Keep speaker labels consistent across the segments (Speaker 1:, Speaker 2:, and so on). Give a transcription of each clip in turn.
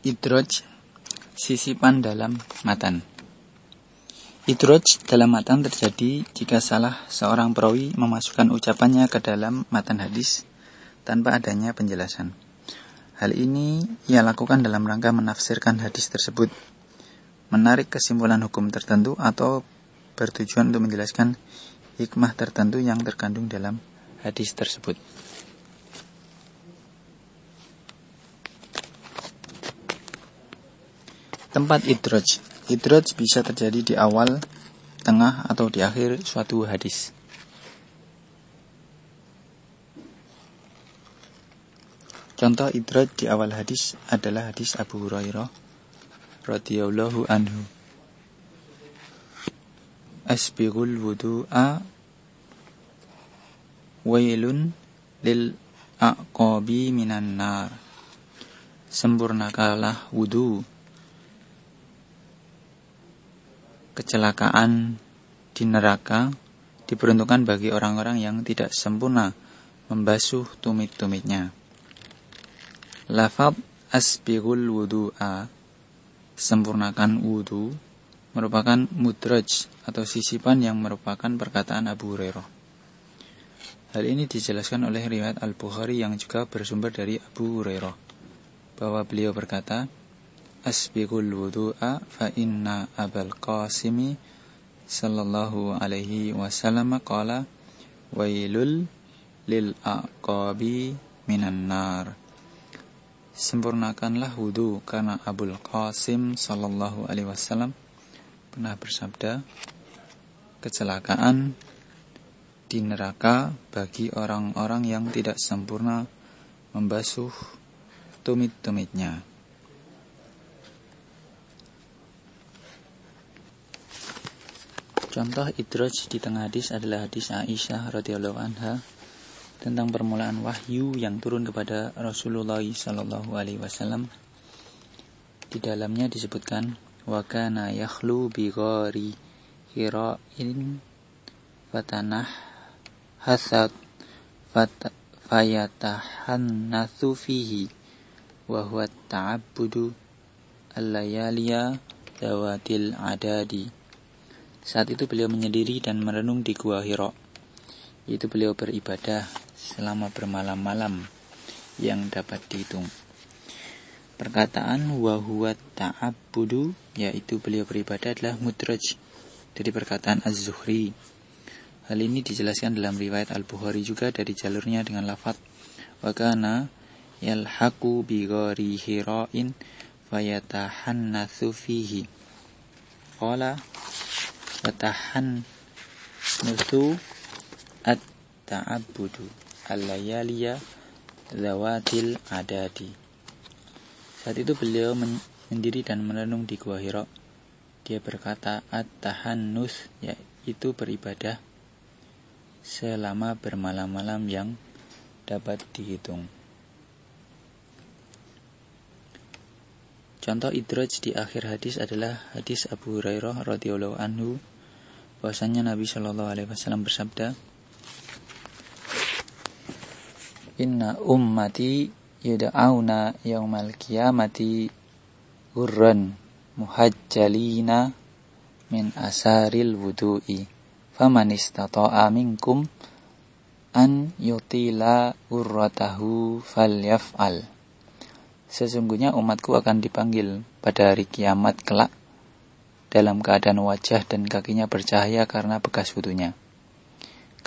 Speaker 1: Idroj Sisipan dalam matan Idroj dalam matan terjadi jika salah seorang perawi memasukkan ucapannya ke dalam matan hadis tanpa adanya penjelasan. Hal ini ia lakukan dalam rangka menafsirkan hadis tersebut, menarik kesimpulan hukum tertentu atau bertujuan untuk menjelaskan hikmah tertentu yang terkandung dalam hadis tersebut. Tempat idroj. Idroj bisa terjadi di awal, tengah, atau di akhir suatu hadis. Contoh idroj di awal hadis adalah hadis Abu Hurairah radhiyallahu anhu. Asbighul wudu'a wailun lil aqabi minan nar. Sempurnakalah wudu kecelakaan di neraka diperuntukkan bagi orang-orang yang tidak sempurna membasuh tumit-tumitnya. Lafab asbirul wudu'a sempurnakan wudu merupakan mudraj atau sisipan yang merupakan perkataan Abu Hurairah. Hal ini dijelaskan oleh riwayat Al-Bukhari yang juga bersumber dari Abu Hurairah bahwa beliau berkata, asbiqul wudu'a fa inna abal qasimi sallallahu alaihi wasallam qala wailul lil aqabi minan nar Sempurnakanlah wudu karena Abul Qasim sallallahu alaihi wasallam pernah bersabda kecelakaan di neraka bagi orang-orang yang tidak sempurna membasuh tumit-tumitnya. Contoh idraj di tengah hadis adalah hadis Aisyah radhiyallahu anha tentang permulaan wahyu yang turun kepada Rasulullah sallallahu alaihi wasallam. Di dalamnya disebutkan wa kana yakhlu bi ghari hira'in fatanah hasad fat fayatahannathu fihi wa huwa ta'abbudu al-layaliya dawatil adadi saat itu beliau menyendiri dan merenung di Gua Hiro. Itu beliau beribadah selama bermalam-malam yang dapat dihitung. Perkataan wahuwa ta'abudu yaitu beliau beribadah adalah mudraj dari perkataan Az-Zuhri. Hal ini dijelaskan dalam riwayat Al-Bukhari juga dari jalurnya dengan lafaz wa kana yalhaqu bi ghari hira'in fayatahannatsu fihi. Watahan nusu at ta'abudu al-layaliya zawatil adadi. Saat itu beliau mendiri dan merenung di Gua Hiro dia berkata at-tahannus yaitu beribadah selama bermalam-malam yang dapat dihitung Contoh idraj di akhir hadis adalah hadis Abu Hurairah radhiyallahu anhu. Bahwasanya Nabi Shallallahu alaihi wasallam bersabda Inna ummati yud'auna yaumal qiyamati gurran muhajjalina min asaril wudu'i. Faman istata'a minkum an yutila urratahu falyaf'al Sesungguhnya umatku akan dipanggil pada hari kiamat kelak dalam keadaan wajah dan kakinya bercahaya karena bekas wudhunya.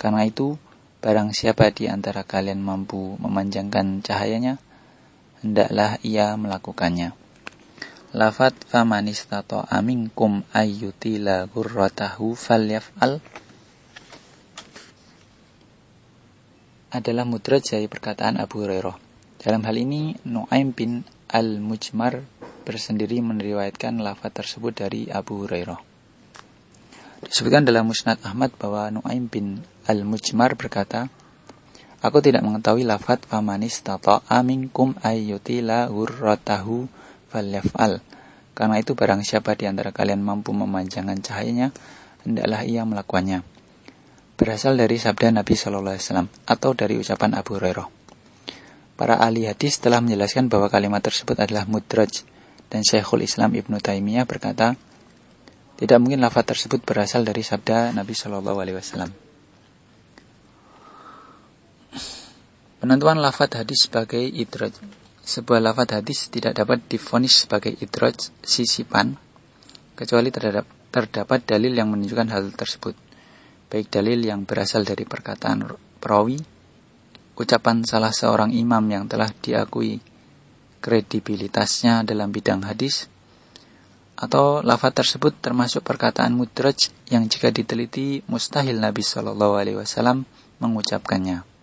Speaker 1: Karena itu, barang siapa di antara kalian mampu memanjangkan cahayanya, hendaklah ia melakukannya. Lafat famanistato aminkum ayyutila gurratahu falyaf'al adalah mudraj perkataan Abu Hurairah. Dalam hal ini, Nu'aim bin Al-Mujmar bersendiri meriwayatkan lafaz tersebut dari Abu Hurairah. Disebutkan dalam Musnad Ahmad bahwa Nu'aim bin Al-Mujmar berkata, Aku tidak mengetahui lafaz famanis tato aminkum ayyutila hurratahu falyaf'al. Karena itu barang siapa di antara kalian mampu memanjangkan cahayanya, hendaklah ia melakukannya. Berasal dari sabda Nabi Shallallahu Wasallam atau dari ucapan Abu Hurairah. Para ahli hadis telah menjelaskan bahwa kalimat tersebut adalah mudraj dan Syekhul Islam Ibnu Taimiyah berkata, tidak mungkin lafaz tersebut berasal dari sabda Nabi Shallallahu Alaihi Wasallam. Penentuan lafaz hadis sebagai idraj Sebuah lafaz hadis tidak dapat difonis sebagai idraj sisipan kecuali terdapat, terdapat dalil yang menunjukkan hal tersebut. Baik dalil yang berasal dari perkataan perawi, ucapan salah seorang imam yang telah diakui kredibilitasnya dalam bidang hadis, atau lafaz tersebut termasuk perkataan mudraj yang jika diteliti mustahil Nabi Shallallahu Alaihi Wasallam mengucapkannya.